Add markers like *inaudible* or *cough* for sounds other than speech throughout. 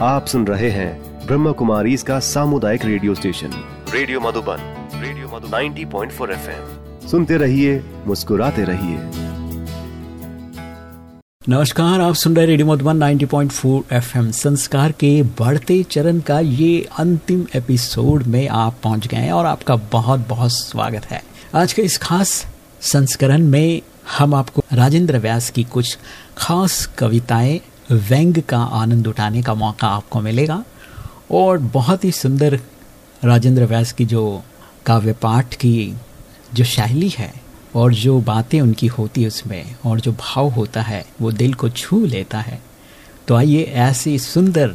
आप सुन रहे हैं ब्रह्म कुमारी इसका सामुदायिक radio station. Radio Madhuban radio Madhuban 90.4 FM. सुनते रहिए, मुस्कुराते रहिए। नमस्कार, आप सुन रहे रेडियो मधुबन 90.4 एफएम। संस्कार के बढ़ते चरण का ये अंतिम एपिसोड में आप पहुँच गए हैं और आपका बहुत बहुत स्वागत है। आज के इस खास संस्करण में हम आपको राजेंद्र व्यास की कुछ खास कविताएँ व्यंग का आनंद उठाने का मौका आपको मिलेगा। और बहुत ही सुंदर राजेंद्र व्यास की जो काव्य पाठ की जो शैली है और जो बातें उनकी होती है उसमें और जो भाव होता है, वो दिल को छू लेता है। तो आइए ऐसी सुंदर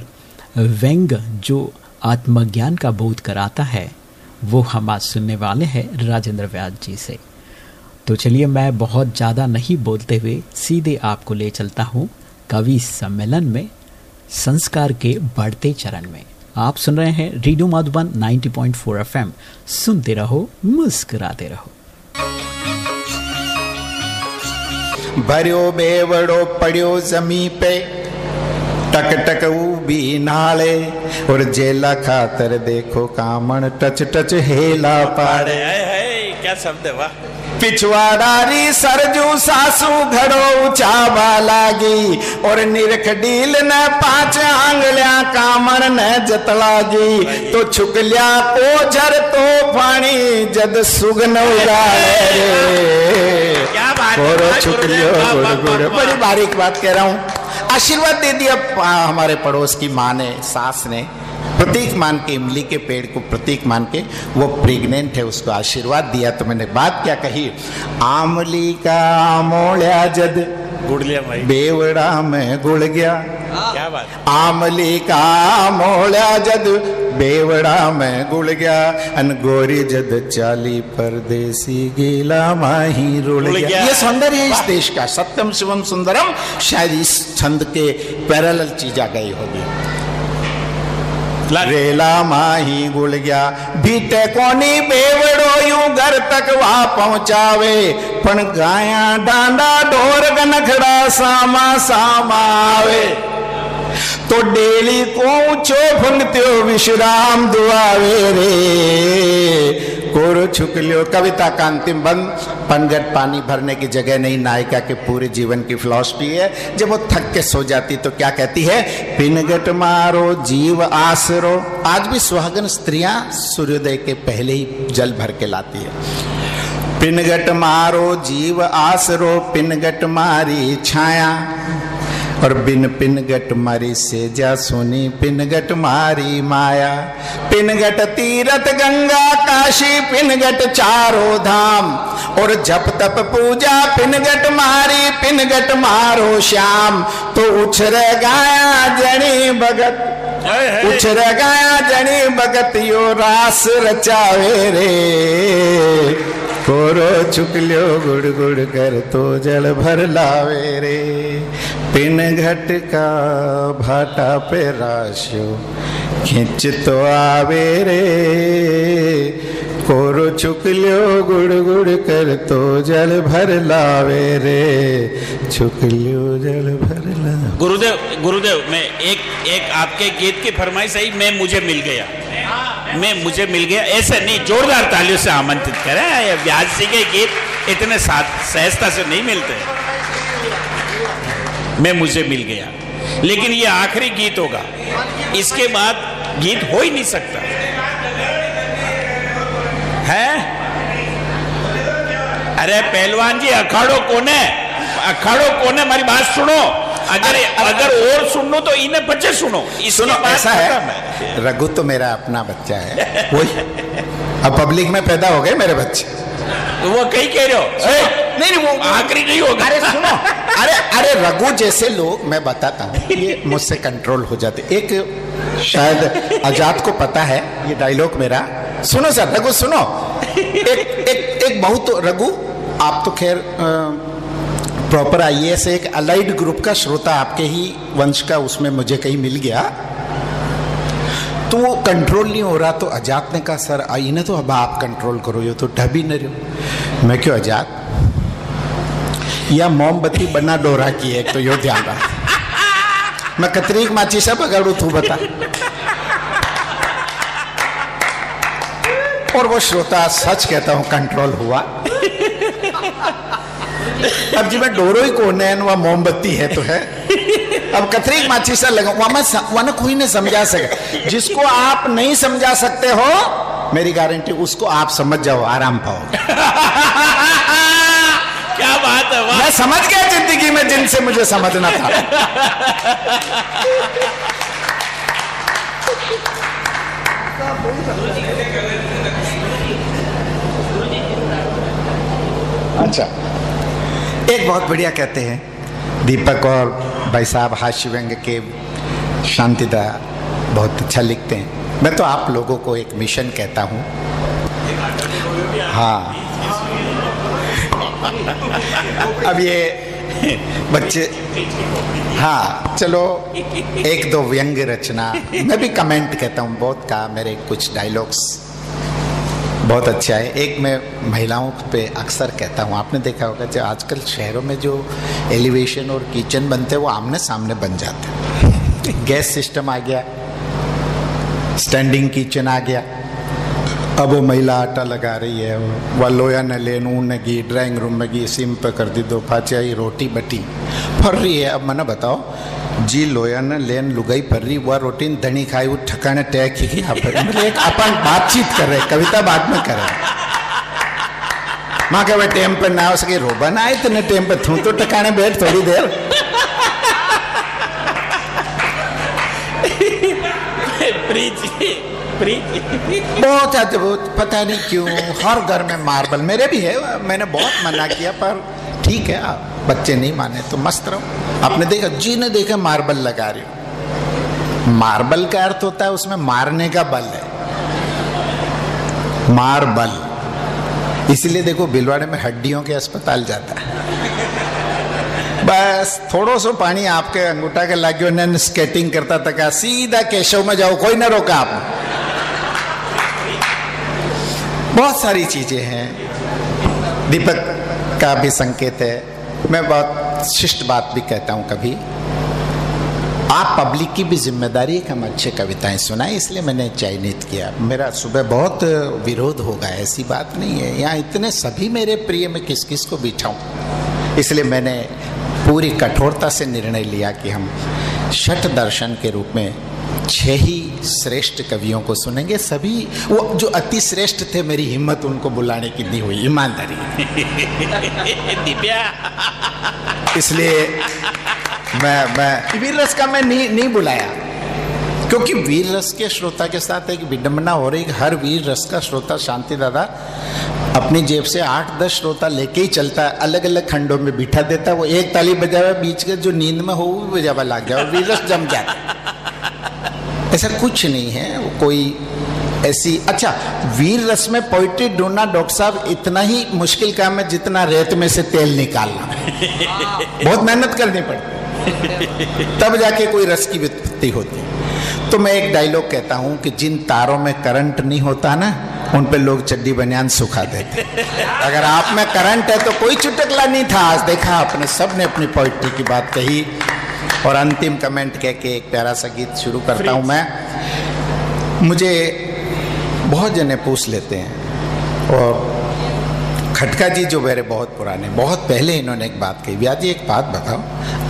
व्यंग जो आत्मज्ञान का बोध कराता है, वो हम आज सुनने वाले हैं राजेंद्र व्यास जी से। तो चलिए मैं बहुत ज़्यादा नहीं बोलते हुए सीधे आपको ले चलता हूँ। कवि सम्मेलन में संस्कार के बढ़ते चरण में। आप सुन रहे हैं रेडियो मधुबन 90.4 एफएम। सुनते रहो मुस्कुराते रहो। भरियो बेवड़ो पड़ियो जमी पे टक टक भी नाले और जेला खातर देखो कामण टच टच हेला पाड़े। है, है, क्या शब्द है पिछवाड़ारी सरजू सासू घड़ो चावा लागी और निरख डील ने पाँच आंगलिया कामण न जतलागी तो छुकलिया ओझर तो पानी जद सुगन उगाड़े और क्या बात है, छुक गुरुदेव, गुड़ गुड़ बड़ी बारीक बात कह रहा हूँ। आशीर्वाद दे दिया हमारे पड़ोस की माँ ने सास ने। प्रतीक मान के इमली के पेड़ को प्रतीक मान के वो प्रेग्नेंट है उसको आशीर्वाद दिया। तो मैंने बात क्या कही? आमली का मोड़ा जद गुड़ लिया भाई। बेवड़ा में गुड़ गया। क्या बात आमली का मोड़ा जद बेवड़ा में गुड़ गया अन गोरी जद चाली परदेसी गीला माही रुड़ रुड़ गया। गया। ये सौंदर्य इस देश का सत्यम शिवम सुंदरम शायद इस छंद के पैरेलल चीज़ आ गई होगी। रेला माही गुड़ गया बीते कोनी बेवड़ो यू घर तक वहा पहुंचावे पण गाया डांडा ढोर गनखड़ा सामा सामा आवे। तो डेली को ऊंचो फंगत्यो विश्राम दुआवे रे। कोरो छुक लियो, कविता का अंतिम बंद। पनगट पानी भरने की जगह नहीं, नायिका के पूरे जीवन की फिलॉसफी है। जब वो थक के सो जाती तो क्या कहती है? पिनगट मारो, जीव आसरो। आज भी सुहागन स्त्रियाँ सूर्योदय के पहले ही जल भर के लाती है। पिनगट मारो, जीव आसरो। पिनगट मारी छाया। और बिन पिनगट मारी से जा सुनी पिनगट मारी माया। पिनगट तीरथ गंगा काशी पिनगट चारो धाम। और जप तप पूजा पिनगट मारी पिनगट मारो श्याम। तो उछर गाया जनी भगत। उछर गाया जनी भगत यो रास रचावे रे। कोरो चुकलियो गुड़ गुड़ कर तो जल भर लावे रे। पिन घट का भाटा पे राशियो। खिंच तो आवे रे कोरो चुकलियो गुड़ गुड़ कर तो जल भर लावे रे चुकलियो जल भर ला गुरुदेव गुरुदेव, मैं एक एक आपके गीत की फरमाइश आई मैं, मुझे मिल गया। मैं, मुझे मिल गया। ऐसे नहीं, जोरदार तालियों से आमंत्रित करें। व्यास जी के गीत इतने सहजता से नहीं मिलते। मैं मुझे मिल गया। लेकिन ये आखिरी गीत होगा। इसके बाद गीत हो ही नहीं सकता। है? अरे पहलवान जी, अखाड़ो कौन है? अखाड़ो कौन है? हमारी बात सुनो। अगर अगर और सुनो तो इन्हें बच्चे सुनो। सुनो ऐसा है। रघु तो मेरा अपना बच्चा है। वही। अब पब्लिक में पैदा हो गए मेरे बच्चे। तो वो कहीं कह रहे हो? नहीं नहीं वो आखिरी नहीं होगा। अरे सुनो। अरे अरे रघु जैसे लोग मैं बताता हूँ ये मुझसे कंट्रोल हो जाते। एक शायद आज़ाद को पता है ये डायलॉग मेरा। सुनो सर रघु सुनो। एक एक एक बहुत रघु आप तो खैर प्रॉपर आईएएस एक अलाइड ग्रुप का श्रोता आपके ही वंश का उसमें मुझे कहीं मिल गया। तो वो कंट्रोल नहीं हो रहा तो अजात ने कहा, सर आई ना तो अब आप कंट्रोल करो, ये तो ढबी न रहो मैं क्यों अजात? या मोमबत्ती बना डोरा की है तो यो ध्यान रहा मैं कतरीक माची से पकड़ू तू बता। और वो श्रोता सच कहता हूँ कंट्रोल हुआ। अब जी मैं डोरो ही कौन है वह मोमबत्ती है तो है। अब कतरी माची से लगा वहाँ मैं वहाँ कोई नहीं समझा सके। जिसको आप नहीं समझा सकते हो मेरी गारंटी उसको आप समझ जाओ आराम पाओ। क्या बात है मैं समझ गया ज़िंदगी में जिनसे मुझे समझना था। अच्छा। एक बहुत बढ़िया कहते हैं। दीपक और भाई साहब हास्य व्यंग के शांतिदा बहुत अच्छा लिखते हैं। मैं तो आप लोगों को एक मिशन कहता हूँ। हाँ। अब ये बच्चे हाँ चलो, एक दो व्यंग रचना। मैं भी कमेंट कहता हूँ, बहुत कहा मेरे कुछ डायलॉग्स बहुत अच्छा है एक मैं महिलाओं पे अक्सर कहता हूँ, आपने देखा होगा जो आजकल शहरों में जो एलिवेशन और किचन बनते हैं, वो आमने सामने बन जाते हैं। गैस सिस्टम आ गया, स्टैंडिंग किचन आ गया। अब वो महिला आटा लगा रही है, वह लोया न ले, नून गी ड्राइंग रूम में गी सिम पे कर दी, दो फाची रोटी बटी। फर रही है। अब मैंने बताओ जी लोयन लेन लुगाई पर रही वह रोटी धनी खाई वो ठकाने टैक ही मतलब एक अपन बातचीत कर रहे कविता बाद में कर रहे। माँ के टेम पर ना हो सके रोबा ना आए तेने टेम पर थू तो ठकाने बैठ थोड़ी देर। बहुत अद्भुत पता नहीं क्यों हर घर में मार्बल मेरे भी है मैंने बहुत मना किया पर ठीक है बच्चे नहीं माने तो मस्त रहो। आपने देखा जी ने देखा मार्बल लगा रही हो। मार्बल का अर्थ होता है उसमें मारने का बल है। मार्बल। इसलिए देखो, भिलवाड़े में हड्डियों के अस्पताल जाता है। बस, थोड़ो सो पानी आपके अंगूठा के लागे ने स्केटिंग करता था सीधा केशव में जाओ, कोई ना रोका आप। बहुत सारी चीज़ें हैं। दीपक का भी संकेत है। मैं बहुत शिष्ट बात भी कहता हूँ कभी। आप पब्लिक की भी ज़िम्मेदारी है कि हम अच्छे कविताएँ सुनाएँ, इसलिए मैंने चयनित किया। मेरा सुबह बहुत विरोध होगा, ऐसी बात नहीं है। यहाँ इतने सभी मेरे प्रिय, में किस किस को बिठाऊं? इसलिए मैंने पूरी कठोरता से निर्णय लिया कि हम शठ दर्शन के रूप में छह ही श्रेष्ठ कवियों को सुनेंगे। सभी वो जो अति श्रेष्ठ थे मेरी हिम्मत उनको बुलाने की नहीं हुई ईमानदारी। *laughs* दिव्या। इसलिए मैं मैं वीर रस का मैं नहीं नहीं बुलाया। क्योंकि वीर रस के श्रोता के साथ एक विडंबना हो रही हर वीर रस का श्रोता शांति दादा अपनी जेब से आठ दस श्रोता लेके ही चलता है अलग अलग खंडों में बिठा देता है वो एक ताली बजावा बीच के जो नींद में हो वो बजावा लाग गया और वीर रस जम जाता ऐसा कुछ नहीं है कोई ऐसी अच्छा वीर रस में पोइट्री ढूंढना डॉक्टर साहब इतना ही मुश्किल काम है जितना रेत में से तेल निकालना। *laughs* बहुत मेहनत करनी पड़ती तब जाके कोई रस की वित्पत्ति होती तो मैं एक डायलॉग कहता हूँ कि जिन तारों में करंट नहीं होता ना उन पे लोग चड्डी बनियान सुखा देते *laughs* अगर आप में करंट है तो कोई चुटकला नहीं था आज। देखा आपने सबने अपनी पोइट्री की बात कही। और अंतिम कमेंट कह के एक प्यारा सा गीत शुरू करता हूँ मैं। मुझे बहुत जने पूछ लेते हैं और खटका जी जो मेरे बहुत पुराने, बहुत पहले इन्होंने एक बात कही। व्याजी, एक बात बताओ,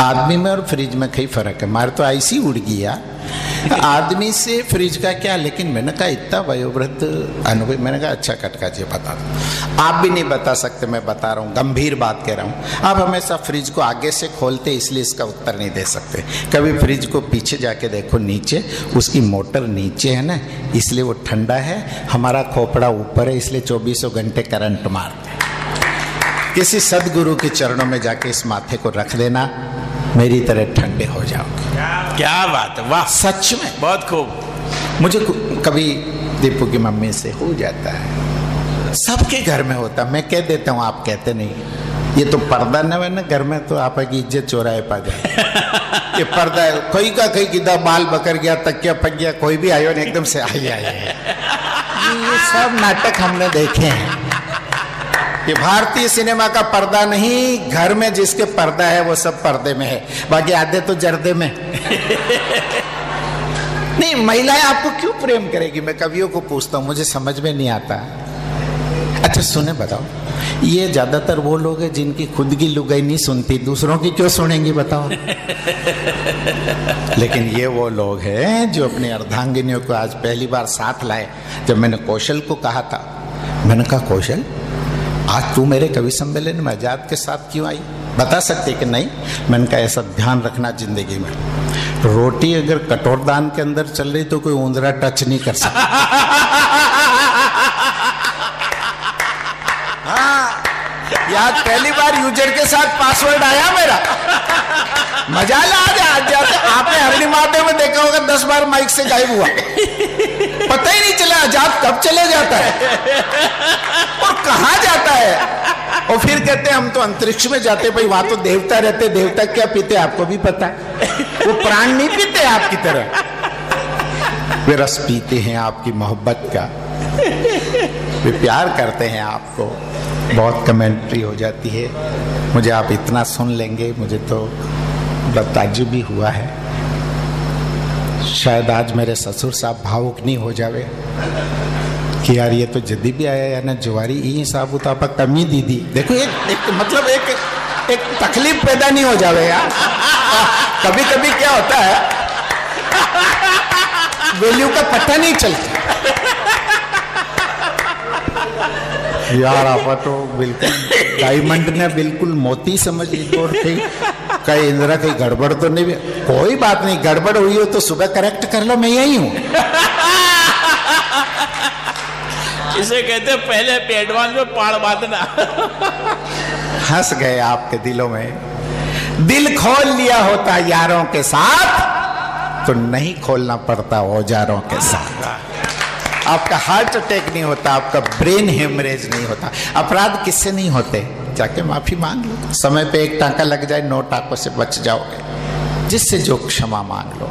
आदमी में और फ्रिज में कई फ़र्क है? मारे तो ऐसी उड़ गया आदमी से फ्रिज का क्या, लेकिन मैंने कहा, इतना वयोवृद्ध अनुभव मैंने कहा अच्छा कटका जी बता दो। आप भी नहीं बता सकते, मैं बता रहा हूँ, गंभीर बात कह रहा हूँ। आप हमेशा फ्रिज को आगे से खोलते, इसलिए इसका उत्तर नहीं दे सकते। कभी फ्रिज को पीछे जाके देखो, नीचे, उसकी मोटर नीचे है ना, इसलिए वो ठंडा है, हमारा खोपड़ा ऊपर है, इसलिए चौबीसों घंटे करंट मारते किसी सदगुरु के चरणों में जाके इस माथे को रख देना मेरी तरह ठंडे हो जाओगे। क्या बात है वाह। सच में। बहुत खूब। मुझे कभी दीपू की मम्मी से हो जाता है। सबके घर में होता मैं कह देता हूँ आप कहते नहीं ये तो पर्दा न है ना घर में तो आप की इज़्ज़त चोराए पा जाए। *laughs* ये पर्दा है कोई का कहीं किदा बाल बकर गया तकिया पक गया कोई भी आयो ने एकदम से आई आए *laughs* ये सब नाटक हमने देखे हैं। ये भारतीय सिनेमा का पर्दा नहीं, घर में जिसके पर्दा है वो सब पर्दे में है। बाकी आधे तो जर्दे में। *laughs* नहीं, महिलाएँ आपको क्यों प्रेम करेगी? मैं कवियों को पूछता हूँ, मुझे समझ में नहीं आता। अच्छा सुने, बताओ। ये ज़्यादातर वो लोग हैं जिनकी खुद की लुगाई नहीं सुनती, दूसरों की क्यों सुनेंगी, बताओ? *laughs* लेकिन ये वो लोग हैं जो अपनी अर्धांगिनियों को आज पहली बार साथ लाए। जब मैंने कौशल को कहा था, मैंने कहा, कौशल आज तू मेरे कवि सम्मेलन में आज़ाद के साथ क्यों आई? बता सकते कि नहीं? मैंने कहा, ऐसा ध्यान रखना ज़िंदगी में। रोटी अगर कटोरदान के अंदर चल रही तो कोई ऊंदरा टच नहीं कर सकता। *laughs* हाँ यार पहली बार यूज़र के साथ पासवर्ड आया मेरा। मज़ा ला आपने हरणी महादेव में देखा होगा, दस बार माइक से गायब हुआ। पता ही नहीं चला, आज़ाद कब चले जाता है? और कहा और फिर कहते हैं, हम तो अंतरिक्ष में जाते भाई, वहाँ तो देवता रहते देवता क्या पीते आपको भी पता है। वो प्राण नहीं पीते आपकी तरह। वे रस पीते हैं आपकी मोहब्बत का। वे प्यार करते हैं आपको। बहुत कमेंट्री हो जाती है। मुझे आप इतना सुन लेंगे, मुझे तो ताजुब भी हुआ है। शायद आज मेरे ससुर साहब भावुक नहीं हो जावे। कि यार ये तो जदी भी आया या ना जुआरी ई उतापा कमी दीदी। देखो एक एक मतलब एक एक तकलीफ़ पैदा नहीं हो जावे यार। कभी कभी क्या होता है, वैल्यू का पता नहीं चलता। यार, आप तो बिल्कुल डायमंड ने बिल्कुल मोती समझ ली और कहीं कहीं इंदिरा कहीं गड़बड़ तो नहीं कोई बात नहीं, गड़बड़ हुई हो तो सुबह करेक्ट कर लो, मैं यही हूँ। इसे कहते पहले एडवांस में पाड़ बांधना। हंस गए आपके दिलों में। दिल खोल लिया होता यारों के साथ तो नहीं खोलना पड़ता औजारों के साथ। आपका हार्ट अटैक नहीं होता, आपका ब्रेन हेमरेज नहीं होता। अपराध किससे नहीं होते? जाके माफ़ी मांग लो। समय पे एक टांका लग जाए, नौ टाकों से बच जाओगे। जिससे जो क्षमा मांग लो,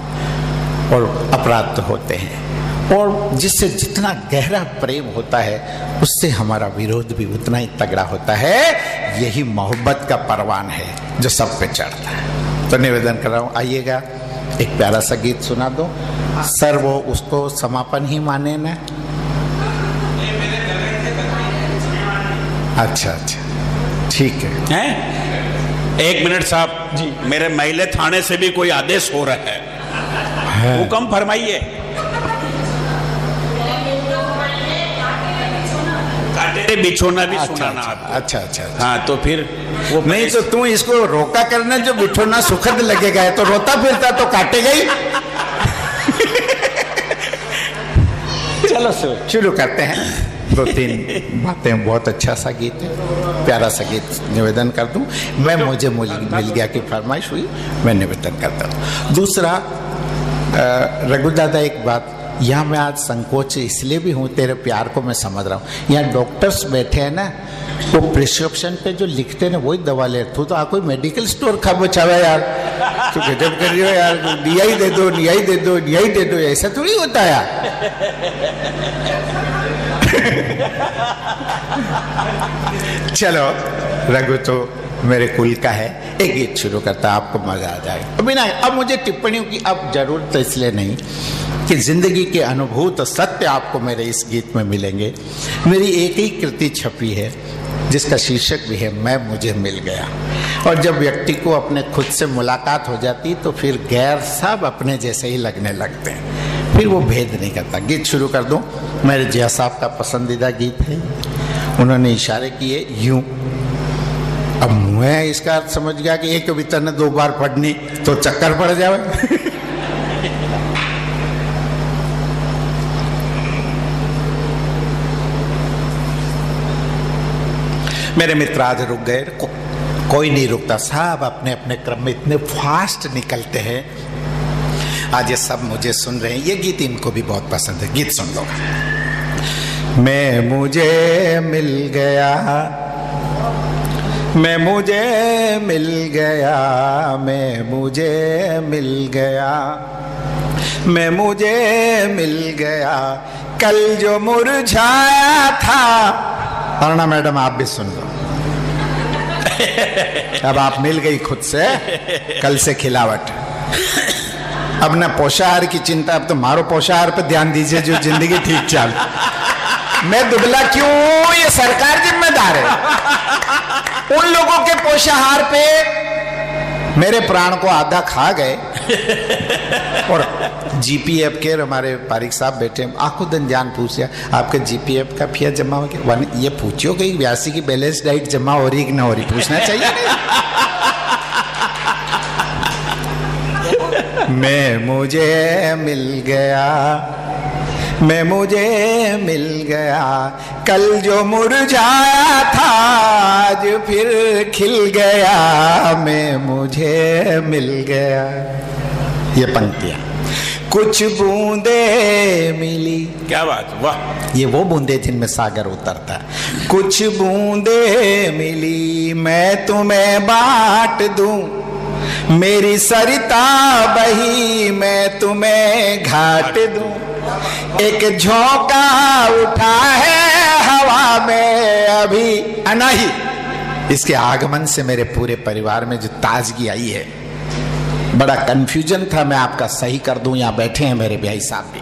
और अपराध तो होते हैं। और जिससे जितना गहरा प्रेम होता है उससे हमारा विरोध भी उतना ही तगड़ा होता है। यही मोहब्बत का परवान है जो सब पे चढ़ता है। तो निवेदन कर रहा हूँ आइएगा एक प्यारा सा गीत सुना दो। सर वो उसको समापन ही माने ना। अच्छा अच्छा। ठीक है। हैं? एक मिनट साहब। जी। मेरे महिला थाने से भी कोई आदेश हो रहा है, है। हुक्म फरमाइए। काटे बिछोना भी अच्छा, सुनाना अच्छा। अच्छा अच्छा अच्छा। हाँ तो फिर वो नहीं तो तू इसको रोका करना जो बिठोना सुखद लगेगा है तो रोता फिरता तो काटेगा ही चलो सो शुरू करते हैं। दो तीन बातें बहुत अच्छा सा गीत है प्यारा सा गीत निवेदन कर दूँ। मैं मुझे मिल, मिल गया की फरमाइश हुई मैं निवेदन करता हूँ। दूसरा रघु दादा एक बात यहाँ मैं आज संकोच इसलिए भी हूँ, तेरे प्यार को मैं समझ रहा हूँ। यहाँ डॉक्टर्स बैठे हैं ना, वो प्रिस्क्रिप्शन पे जो लिखते हैं ना, वही दवा ले, तू तो आ कोई मेडिकल स्टोर खा बचावा यार। तू गजब कर रही हो यार यही दे दो यही दे दो यही दे दो, ऐसा थोड़ी होता यार। *laughs* चलो, रघु तो मेरे कुल का है। एक गीत शुरू करता, आपको मज़ा आ जाएगा अभी ना अब मुझे टिप्पणियों की अब ज़रूरत तो इसलिए नहीं कि ज़िंदगी के अनुभूत सत्य आपको मेरे इस गीत में मिलेंगे। मेरी एक ही कृति छपी है, जिसका शीर्षक भी है, मैं मुझे मिल गया। और जब व्यक्ति को अपने खुद से मुलाकात हो जाती तो फिर गैर सब अपने जैसे ही लगने लगते हैं। फिर वो भेद नहीं करता। गीत शुरू कर दूँ, मेरे जिया साहब का पसंदीदा गीत है। उन्होंने इशारे किए, यूँ। अब मैं इसका अर्थ समझ गया कि एक कविता ने दो बार पढ़नी तो चक्कर पड़ जाए *laughs* मेरे मित्र आज रुक गए को, कोई नहीं रुकता सब अपने अपने क्रम में इतने फास्ट निकलते हैं। आज ये सब मुझे सुन रहे हैं ये गीत इनको भी बहुत पसंद है गीत सुन लो। मैं मुझे मिल गया मैं मुझे मिल गया, मैं मुझे मिल गया, मैं मुझे मिल गया। कल जो मुरझाया था। अरुणा मैडम, आप भी सुन लो। अब आप मिल गई खुद से, कल से खिलावट। अब ना पोषाहार की चिंता, अब तो मारो पोषाहार पर ध्यान दीजिए, जो ज़िंदगी ठीक चल। मैं दुबला क्यों ये सरकार जिम्मेदार है। उन लोगों के पोषाहार पे मेरे प्राण को आधा खा गए। और जीपीएफ के हमारे पारिक साहब बैठे आँखों दिन जान पूछा आपके जीपीएफ का फिया जमा हो गया? ये पूछो कि व्यासी की बैलेंस डाइट जमा हो रही कि ना हो रही? पूछना चाहिए मैं, मुझे मिल गया। मैं मुझे मिल गया। कल जो मुरझाया था आज फिर खिल गया। मैं मुझे मिल गया। ये पंक्तियाँ। कुछ बूंदे मिली। क्या बात वाह। ये वो बूंदे जिनमें सागर उतरता कुछ बूंदे मिली मैं तुम्हें बांट दूँ। मेरी सरिता बही मैं तुम्हें घाट दूँ। एक झोंका उठा है हवा में अभी। अनाही। इसके आगमन से मेरे पूरे परिवार में जो ताजगी आई है, बड़ा कंफ्यूजन था, मैं आपका सही कर दूँ, यहाँ बैठे हैं मेरे भाई साहब भी।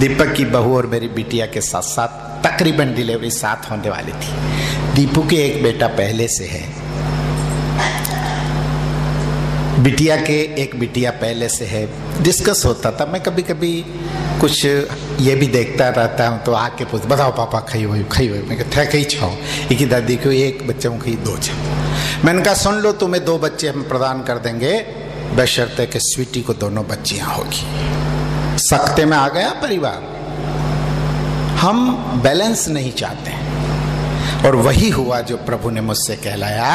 दीपक की बहू और मेरी बिटिया के साथ साथ तकरीबन डिलीवरी साथ होने वाली थी। दीपू के एक बेटा पहले से है। बिटिया के एक बिटिया पहले से है डिस्कस होता था। मैं कभी कभी कुछ ये भी देखता रहता हूँ तो आके पूछ बताओ पापा खाई हुई खाई हुई मैं थे कही छाओ। एक दादी को, एक बच्चे कही दो छाओ मैंने कहा, सुन लो, तुम्हें दो बच्चे हम प्रदान कर देंगे। बशर्ते कि स्वीटी को दोनों बच्चियाँ होगी। सख्ते में आ गया परिवार। हम बैलेंस नहीं चाहते और वही हुआ जो प्रभु ने मुझसे कहलाया,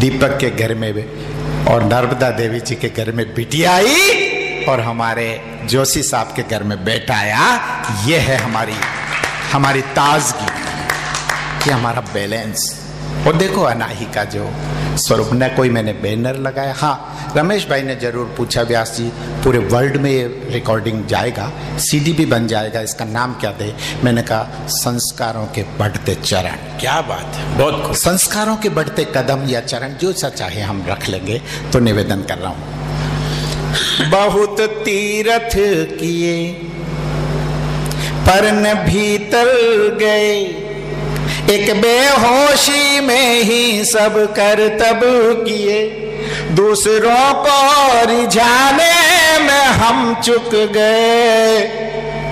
दीपक के घर में और नर्मदा देवी जी के घर में बिटिया आई और हमारे जोशी साहब के घर में बेटा आया। ये है हमारी हमारी ताजगी। ये हमारा बैलेंस। और देखो अनाही का जो स्वरूप न कोई मैंने बैनर लगाया। हाँ रमेश भाई ने ज़रूर पूछा व्यास जी पूरे वर्ल्ड में ये रिकॉर्डिंग जाएगा? सीडी भी बन जाएगा इसका नाम क्या दे? मैंने कहा संस्कारों के बढ़ते चरण। क्या बात है बहुत संस्कारों के बढ़ते कदम या चरण जो सा चाहे हम रख लेंगे तो निवेदन कर रहा हूँ। बहुत तीरथ किए पर न भीतर गए। एक बेहोशी में ही सब कर तब किए। दूसरों को रिझाने में हम चुक गए।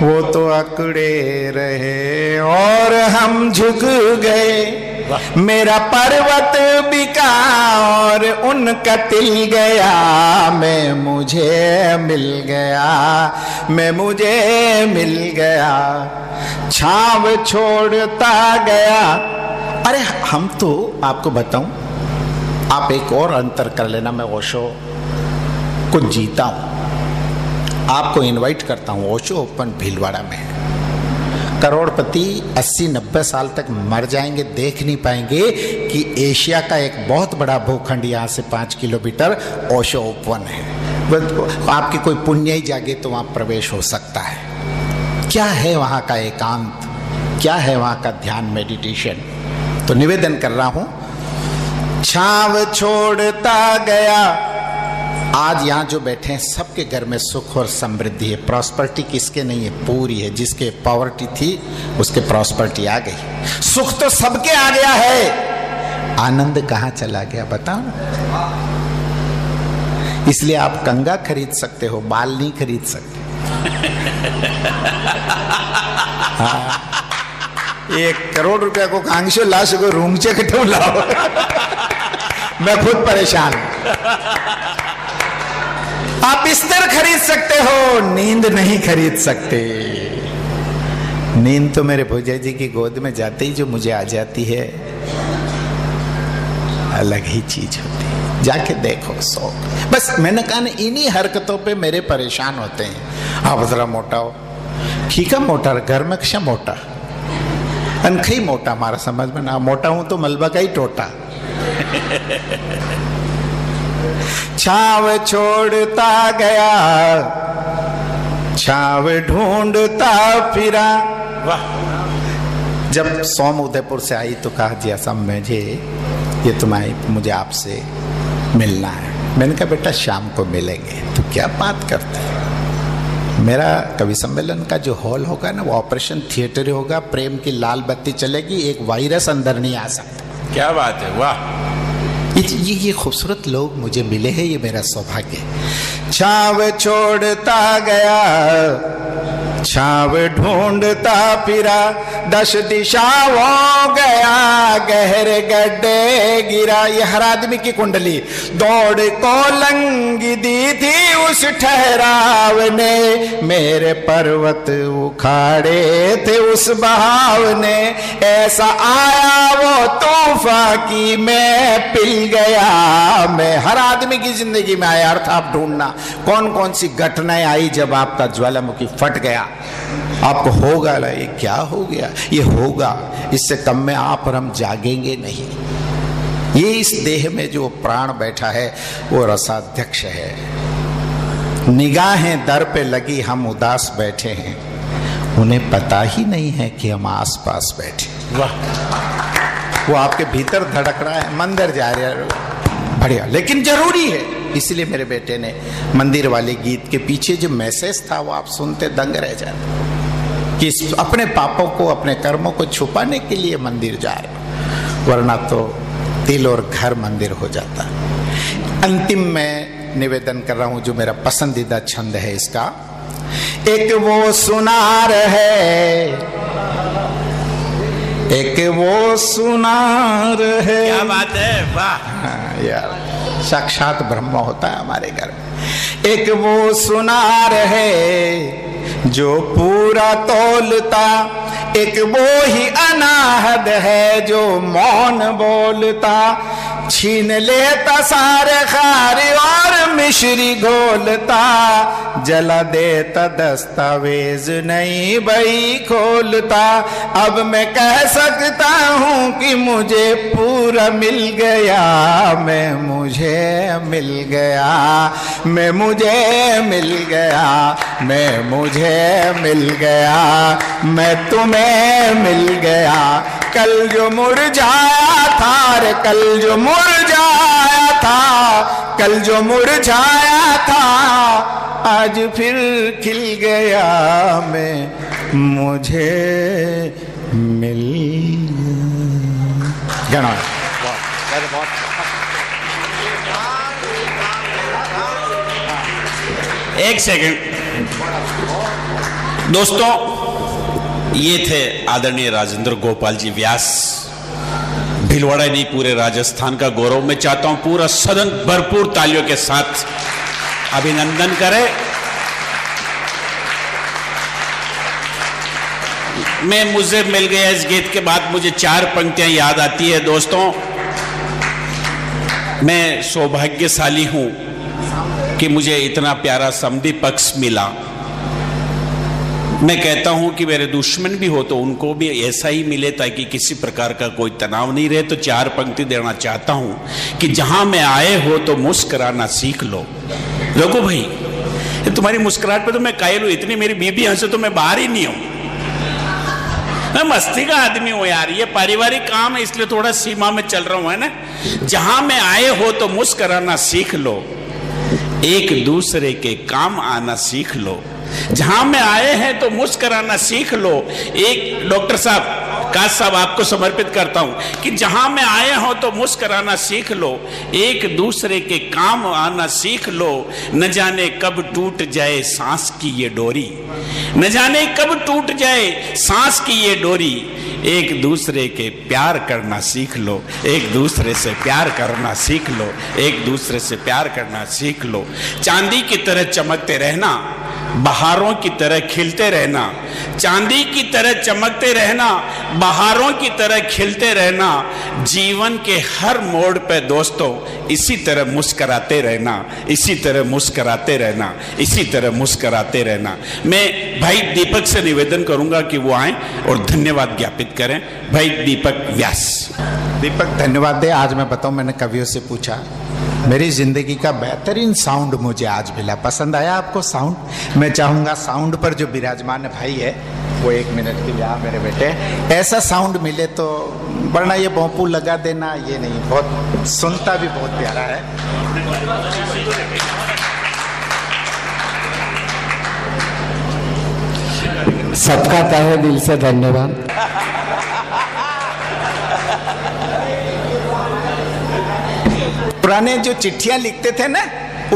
वो तो अकड़े रहे और हम झुक गए। मेरा पर्वत बिका और उनका तिल गया। मैं मुझे मिल गया। मैं मुझे मिल गया। छाव छोड़ता गया। अरे, हम तो आपको बताऊँ, आप एक और अंतर कर लेना, मैं ओशो को जीता हूँ। आपको इनवाइट करता हूँ, ओशो ओपन भीलवाड़ा में करोड़पति 80-90 साल तक मर जाएँगे, देख नहीं पाएँगे कि एशिया का एक बहुत बड़ा भूखंड यहाँ से पाँच किलोमीटर ओशो ओपन है आपकी कोई पुण्य ही जागे तो वहाँ प्रवेश हो सकता है। क्या है वहाँ का एकांत? क्या है वहाँ का ध्यान मेडिटेशन तो निवेदन कर रहा हूँ, छाव छोड़ता गया आज यहाँ जो बैठे हैं, सबके घर में सुख और समृद्धि है। प्रॉस्पर्टी किसके नहीं है? पूरी है। जिसके पॉवर्टी थी, उसके प्रॉस्पर्टी आ गई। सुख तो सबके आ गया है। आनंद कहाँ चला गया बताओ इसलिए आप कंगा खरीद सकते हो, बाल नहीं खरीद सकते। *laughs* हाँ। एक करोड़ रुपया को कांगशो ला सको से कटो लाओ *laughs* मैं खुद परेशान आप बिस्तर खरीद सकते हो, नींद नहीं खरीद सकते। नींद तो मेरे भोजा जी की गोद में जाते ही, जो मुझे आ जाती है। अलग ही चीज़ होती है। जाके देखो, सो। बस मैंने कहा ना इन्हीं हरकतों पे मेरे परेशान होते हैं। आप जरा मोटा हो। खीका मोटा घर में कशा मोटा? अनखई मोटा, हमारा समझ में ना, मोटा हूँ तो मलबा का ही टोटा। छाव छोड़ता गया, छाव ढूंढता फिरा। वाह। जब सोम उदयपुर से आई तो कहा, जी ऐसा मुझे ये तुम्हारी, मुझे आपसे मिलना है। मैंने कहा, बेटा, शाम को मिलेंगे तो क्या बात करते हैं? मेरा कवि सम्मेलन का जो हॉल होगा ना, वो ऑपरेशन थिएटर होगा, प्रेम की लाल बत्ती चलेगी, एक वायरस अंदर नहीं आ सकता। क्या बात है, वाह। ये ये खूबसूरत लोग मुझे मिले हैं ये मेरा सौभाग्य छाव छोड़ता गया छाव ढूंढता फिरा दस दिशाओं गया, गहरे गड्ढे गिरा। ये हर आदमी की कुंडली, दौड़ को लंगी दी थी उस ठहराव ने। मेरे पर्वत उखाड़े थे उस बहाव ने। ऐसा आया वो तूफा की मैं पिल गया। मैं हर आदमी की ज़िंदगी में आया अर्थ आप ढूंढना। कौन कौन सी घटनाएँ आई जब आपका ज्वालामुखी फट गया? आपको होगा ना ये क्या हो गया? ये होगा। इससे कम में आप और हम जागेंगे नहीं। ये इस देह में जो प्राण बैठा है वो रसाध्यक्ष है। निगाहें दर पे लगी हम उदास बैठे हैं। उन्हें पता ही नहीं है कि हम आसपास बैठे। वाह। वो आपके भीतर धड़क रहा है मंदिर जा रहे बढ़िया। लेकिन ज़रूरी है इसलिए मेरे बेटे ने मंदिर वाले गीत के पीछे जो मैसेज था वो आप सुनते दंग रह जाते कि अपने पापों को अपने कर्मों को छुपाने के लिए मंदिर जा रहे वरना तो दिल और घर मंदिर हो जाता। अंतिम में निवेदन कर रहा हूँ जो मेरा पसंदीदा छंद है इसका एक वो सुनार है। एक वो सुनार है। क्या बात है? वाह। हाँ यार। साक्षात ब्रह्म होता है हमारे घर में। एक वो सुनार है जो पूरा तोलता, एक वो ही अनाहद है जो मौन बोलता। छीन लेता सारे खारे और मिश्री घोलता, जला देता दस्तावेज़ नहीं बई खोलता। अब मैं कह सकता हूँ कि मुझे पूरा मिल गया, मैं मुझे मिल गया, मैं मुझे मिल गया, मैं मुझे मिल गया, मैं तुम्हें मिल गया। कल जो मुरझाया था रे, कल जो मुरझाया था, कल जो मुरझाया था, आज फिर खिल गया मैं, मुझे मिल गणा। एक सेकंड। दोस्तों ये थे आदरणीय राजेंद्र गोपाल जी व्यास। भिलवाड़ा नहीं, पूरे राजस्थान का गौरव मैं चाहता हूँ, पूरा सदन भरपूर तालियों के साथ अभिनंदन करे। मैं, मुझे मिल गया इस गीत के बाद मुझे चार पंक्तियाँ याद आती है, दोस्तों। मैं सौभाग्यशाली हूँ कि मुझे इतना प्यारा समधि पक्ष मिला। मैं कहता हूँ कि मेरे दुश्मन भी हो तो उनको भी ऐसा ही मिले ताकि किसी प्रकार का कोई तनाव नहीं रहे। तो चार पंक्ति देना चाहता हूँ कि जहाँ मैं आए हो तो मुस्कुराना सीख लो। देखो भाई तुम्हारी मुस्कुराहट पे तो मैं कायल हूँ, इतनी मेरी बीबी हंसे तो मैं बाहर ही नहीं हूँ। मैं मस्ती का आदमी हूँ यार, ये पारिवारिक काम है, इसलिए थोड़ा सीमा में चल रहा हूँ, है ना? जहाँ मैं आए हो तो मुस्कराना सीख लो। एक दूसरे के काम आना सीख लो। जहाँ में आए हैं तो मुस्कराना सीख लो। एक डॉक्टर साहब काश साहब आपको समर्पित करता हूँ कि जहाँ में आए हो तो मुस्कराना सीख लो। एक दूसरे के काम आना सीख लो। न जाने कब टूट जाए सांस की ये डोरी। न जाने कब टूट जाए सांस की ये डोरी। एक दूसरे के प्यार करना सीख लो। एक दूसरे से प्यार करना सीख लो। एक दूसरे से प्यार करना सीख लो। चांदी की तरह चमकते रहना। बहारों की तरह खिलते रहना, चांदी की तरह चमकते रहना, बहारों की तरह खिलते रहना, जीवन के हर मोड़ पे दोस्तों, इसी तरह मुस्कराते रहना, इसी तरह मुस्कराते रहना, इसी तरह मुस्कराते रहना। मैं भाई दीपक से निवेदन करूँगा कि वो आए और धन्यवाद ज्ञापित करें। भाई दीपक व्यास। दीपक, धन्यवाद दे। आज मैं बताऊँ, मैंने कवियों से पूछा। मेरी ज़िंदगी का बेहतरीन साउंड मुझे आज मिला। पसंद आया आपको साउंड? मैं चाहूँगा साउंड पर जो विराजमान भाई है, वो एक मिनट के लिए आ मेरे बेटे। ऐसा साउंड मिले तो वरना ये भोंपू लगा देना, ये नहीं। बहुत सुनता भी बहुत प्यारा है। सबका तहे दिल से धन्यवाद। पुराने जो चिट्ठियाँ लिखते थे ना,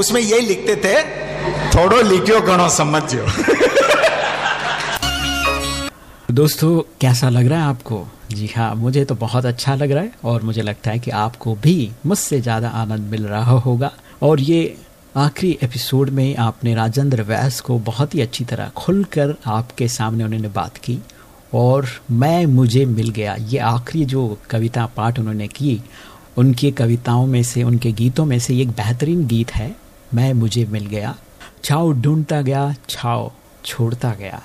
उसमें यही लिखते थे, थोड़ो लिखियो घणो समझियो. *laughs* दोस्तों, कैसा लग रहा है आपको? जी हाँ मुझे तो बहुत अच्छा लग रहा है और मुझे लगता है कि आपको भी मुझसे ज़्यादा आनंद मिल रहा होगा। और ये आखिरी एपिसोड में आपने राजेंद्र वैस को बहुत ही अच्छी तरह खुलकर आपके सामने उन्होंने बात की और मैं, मुझे मिल गया। ये आखिरी जो कविता पाठ उन्होंने की उनकी कविताओं में से, उनके गीतों में से एक बेहतरीन गीत है, मैं, मुझे मिल गया। छाओ, ढूंढता गया, छाओ, छोड़ता गया।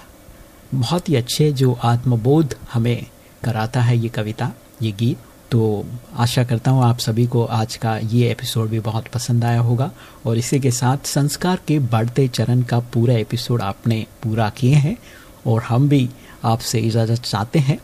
बहुत ही अच्छे जो आत्मबोध हमें कराता है ये कविता, ये गीत। तो आशा करता हूँ आप सभी को आज का ये एपिसोड भी बहुत पसंद आया होगा। और इसी के साथ संस्कार के बढ़ते चरण का पूरा एपिसोड आपने पूरा किए हैं। और हम भी आपसे इजाज़त चाहते हैं।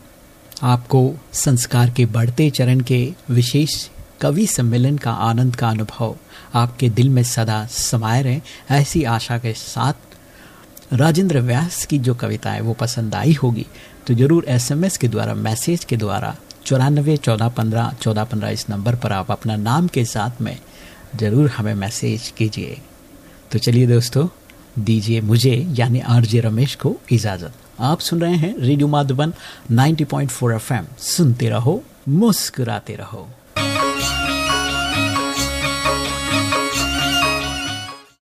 आपको संस्कार के बढ़ते चरण के विशेष कवि सम्मेलन का आनंद का अनुभव आपके दिल में सदा समाये रहे, ऐसी आशा के साथ राजेंद्र व्यास की जो कविता है वो पसंद आई होगी तो ज़रूर एसएमएस के द्वारा, मैसेज के द्वारा चौरानबे चौदह, पंद्रह चौदह, पंद्रह इस नंबर पर आप अपना नाम के साथ में ज़रूर हमें मैसेज कीजिए। तो चलिए दोस्तों, दीजिए मुझे, यानी आरजे रमेश को इजाज़त। आप सुन रहे हैं रेडियो माधुबन 90.4 एफएम। सुनते रहो मुस्कुराते रहो।